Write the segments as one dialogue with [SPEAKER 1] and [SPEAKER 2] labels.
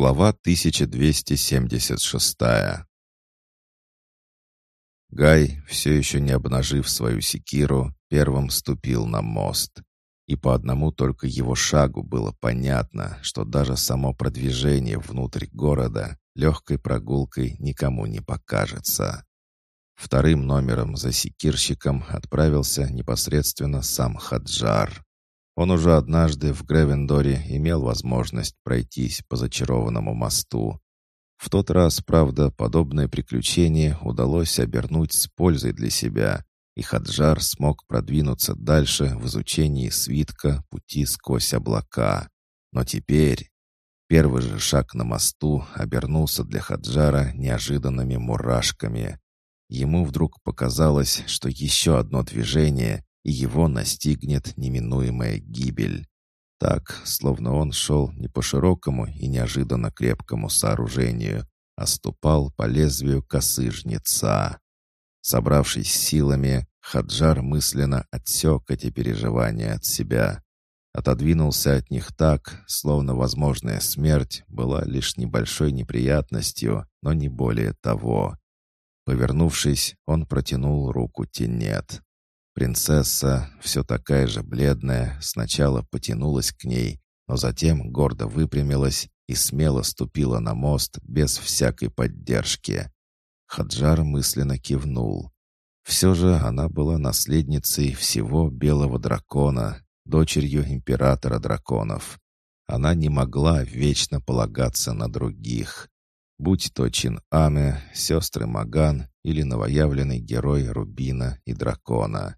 [SPEAKER 1] Глава 1276 Гай, все еще не обнажив свою секиру, первым ступил на мост. И по одному только его шагу было понятно, что даже само продвижение внутрь города легкой прогулкой никому не покажется. Вторым номером за секирщиком отправился непосредственно сам Хаджар. Он уже однажды в Гревендоре имел возможность пройтись по зачарованному мосту. В тот раз, правда, подобное приключение удалось обернуть с пользой для себя, и Хаджар смог продвинуться дальше в изучении свитка «Пути сквозь облака». Но теперь первый же шаг на мосту обернулся для Хаджара неожиданными мурашками. Ему вдруг показалось, что еще одно движение, и его настигнет неминуемая гибель. Так, словно он шел не по широкому и неожиданно крепкому сооружению, а ступал по лезвию косы жнеца. Собравшись силами, Хаджар мысленно отсек эти переживания от себя. Отодвинулся от них так, словно возможная смерть была лишь небольшой неприятностью, но не более того. Повернувшись, он протянул руку Тенет. Принцесса, все такая же бледная, сначала потянулась к ней, но затем гордо выпрямилась и смело ступила на мост без всякой поддержки. Хаджар мысленно кивнул. Все же она была наследницей всего белого дракона, дочерью императора драконов. Она не могла вечно полагаться на других. Будь то Чин Аме, сестры Маган или новоявленный герой Рубина и Дракона.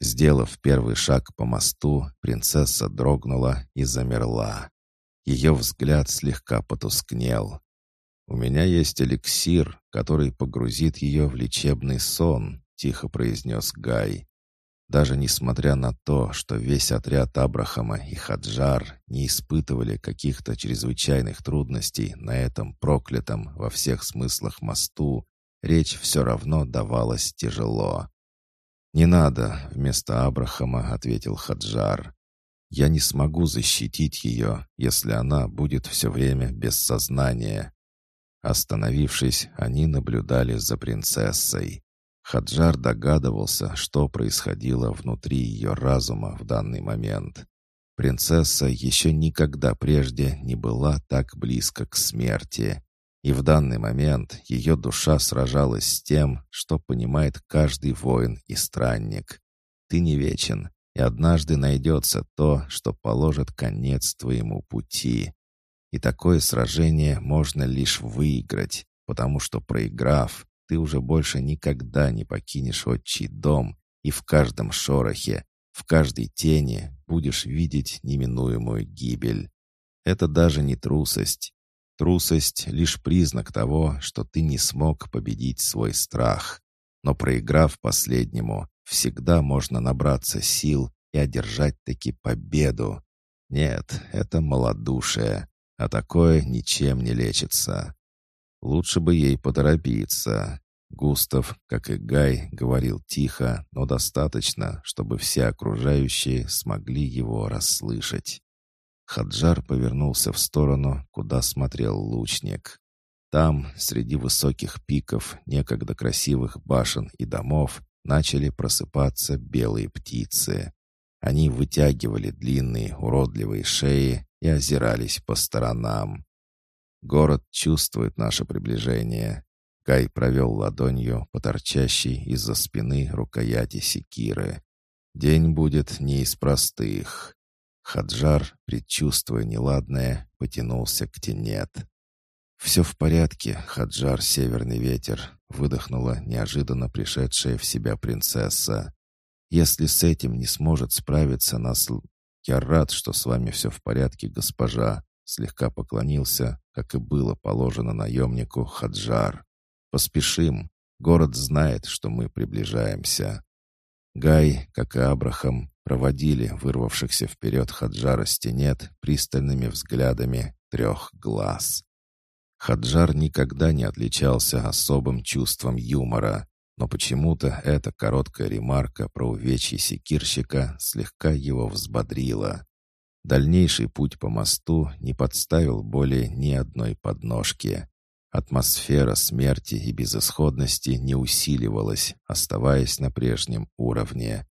[SPEAKER 1] Сделав первый шаг по мосту, принцесса дрогнула и замерла. Ее взгляд слегка потускнел. «У меня есть эликсир, который погрузит ее в лечебный сон», — тихо произнес Гай. Даже несмотря на то, что весь отряд Абрахама и Хаджар не испытывали каких-то чрезвычайных трудностей на этом проклятом во всех смыслах мосту, речь все равно давалась тяжело. «Не надо», — вместо Абрахама ответил Хаджар. «Я не смогу защитить ее, если она будет все время без сознания». Остановившись, они наблюдали за принцессой. Хаджар догадывался, что происходило внутри ее разума в данный момент. Принцесса еще никогда прежде не была так близко к смерти. И в данный момент ее душа сражалась с тем, что понимает каждый воин и странник. Ты не вечен, и однажды найдется то, что положит конец твоему пути. И такое сражение можно лишь выиграть, потому что проиграв, ты уже больше никогда не покинешь отчий дом, и в каждом шорохе, в каждой тени будешь видеть неминуемую гибель. Это даже не трусость, Трусость — лишь признак того, что ты не смог победить свой страх. Но проиграв последнему, всегда можно набраться сил и одержать таки победу. Нет, это малодушие, а такое ничем не лечится. Лучше бы ей поторопиться. Густав, как и Гай, говорил тихо, но достаточно, чтобы все окружающие смогли его расслышать. Хаджар повернулся в сторону, куда смотрел лучник. Там, среди высоких пиков, некогда красивых башен и домов, начали просыпаться белые птицы. Они вытягивали длинные уродливые шеи и озирались по сторонам. Город чувствует наше приближение. Кай провел ладонью по торчащей из-за спины рукояти секиры. День будет не из простых. Хаджар, предчувствуя неладное, потянулся к тенет. «Все в порядке, Хаджар Северный Ветер», — выдохнула неожиданно пришедшая в себя принцесса. «Если с этим не сможет справиться нас...» «Я рад, что с вами все в порядке, госпожа», — слегка поклонился, как и было положено наемнику Хаджар. «Поспешим. Город знает, что мы приближаемся». Гай, как и Абрахам, проводили вырвавшихся вперед Хаджара Стенет пристальными взглядами трех глаз. Хаджар никогда не отличался особым чувством юмора, но почему-то эта короткая ремарка про увечье секирщика слегка его взбодрила. Дальнейший путь по мосту не подставил более ни одной подножки. Атмосфера смерти и безысходности не усиливалась, оставаясь на прежнем уровне.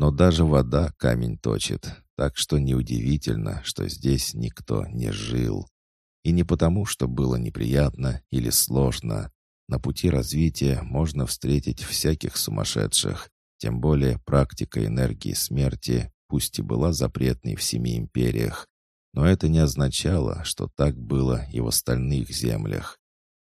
[SPEAKER 1] Но даже вода камень точит, так что неудивительно, что здесь никто не жил. И не потому, что было неприятно или сложно. На пути развития можно встретить всяких сумасшедших, тем более практика энергии смерти, пусть и была запретной в семи империях, но это не означало, что так было и в остальных землях.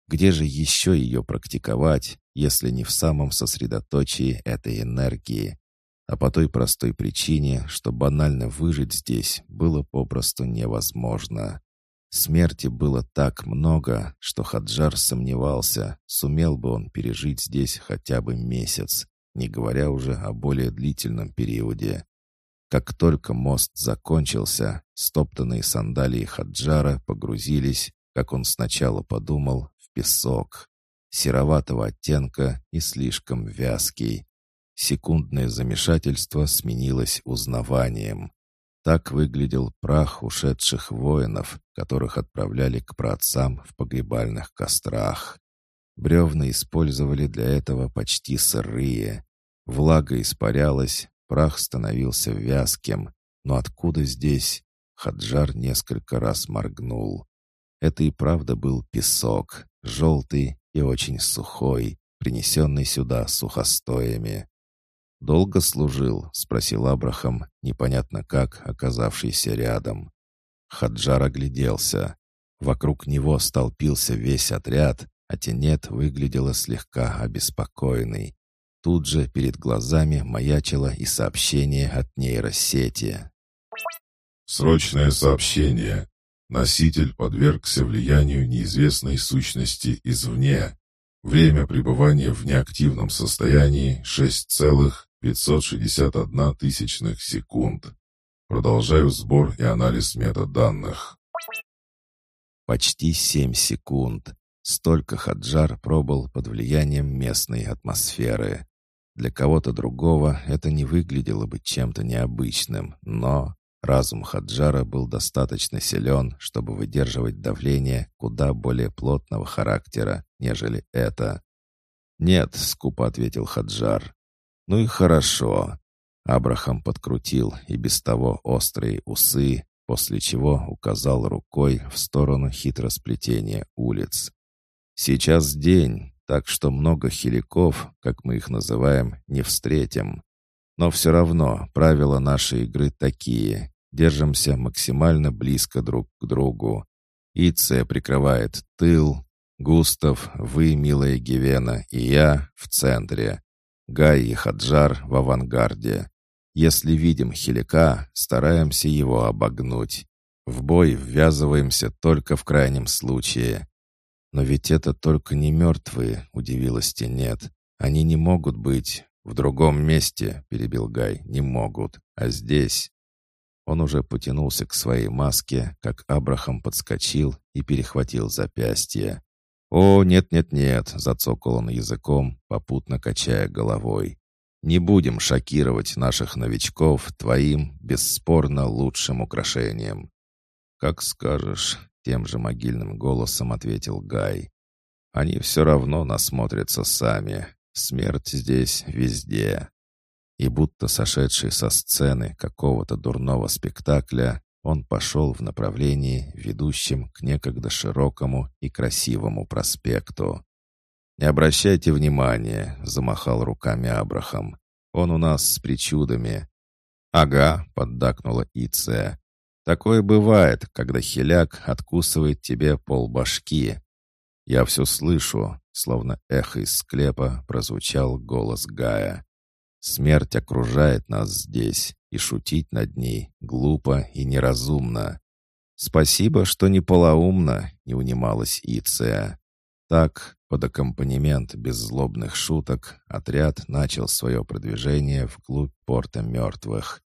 [SPEAKER 1] Где же еще ее практиковать, если не в самом сосредоточии этой энергии? А по той простой причине, что банально выжить здесь было попросту невозможно. Смерти было так много, что Хаджар сомневался, сумел бы он пережить здесь хотя бы месяц, не говоря уже о более длительном периоде. Как только мост закончился, стоптанные сандалии Хаджара погрузились, как он сначала подумал, песок, сероватого оттенка и слишком вязкий. Секундное замешательство сменилось узнаванием. Так выглядел прах ушедших воинов, которых отправляли к праотцам в погребальных кострах. Бревна использовали для этого почти сырые. Влага испарялась, прах становился вязким. Но откуда здесь? Хаджар несколько раз моргнул. Это и правда был песок, желтый и очень сухой, принесенный сюда сухостоями. «Долго служил?» — спросил Абрахам, непонятно как, оказавшийся рядом. Хаджар огляделся. Вокруг него столпился весь отряд, а Тенет выглядела слегка обеспокоенной. Тут же перед глазами маячило и сообщение от нейросети.
[SPEAKER 2] «Срочное сообщение. Носитель подвергся влиянию неизвестной сущности извне. Время пребывания в неактивном состоянии 6,561 тысячных секунд. Продолжаю сбор и анализ метаданных.
[SPEAKER 1] Почти 7 секунд. Столько Хаджар пробыл под влиянием местной атмосферы. Для кого-то другого это не выглядело бы чем-то необычным, но Разум Хаджара был достаточно силен, чтобы выдерживать давление куда более плотного характера, нежели это. «Нет», — скупо ответил Хаджар. «Ну и хорошо». Абрахам подкрутил и без того острые усы, после чего указал рукой в сторону хитросплетения улиц. «Сейчас день, так что много хиликов, как мы их называем, не встретим. Но все равно правила нашей игры такие. Держимся максимально близко друг к другу. Ице прикрывает тыл. Густав, вы, милая Гевена, и я в центре. Гай и Хаджар в авангарде. Если видим хилика, стараемся его обогнуть. В бой ввязываемся только в крайнем случае. Но ведь это только не мертвые, удивилась Тенет. Они не могут быть. В другом месте, перебил Гай, не могут. А здесь... Он уже потянулся к своей маске, как Абрахам подскочил и перехватил запястье. «О, нет-нет-нет!» — зацокал он языком, попутно качая головой. «Не будем шокировать наших новичков твоим, бесспорно, лучшим украшением». «Как скажешь», — тем же могильным голосом ответил Гай. «Они все равно насмотрятся сами. Смерть здесь везде» и будто сошедший со сцены какого-то дурного спектакля, он пошел в направлении, ведущем к некогда широкому и красивому проспекту. «Не обращайте внимания», — замахал руками Абрахам. «Он у нас с причудами». «Ага», — поддакнула Иция. «Такое бывает, когда хиляк откусывает тебе полбашки». «Я все слышу», — словно эхо из склепа прозвучал голос Гая. Смерть окружает нас здесь, и шутить над ней глупо и неразумно. Спасибо, что не полоумно, не унималась Иция. Так, под аккомпанемент беззлобных шуток, отряд начал свое продвижение вглубь порта мертвых.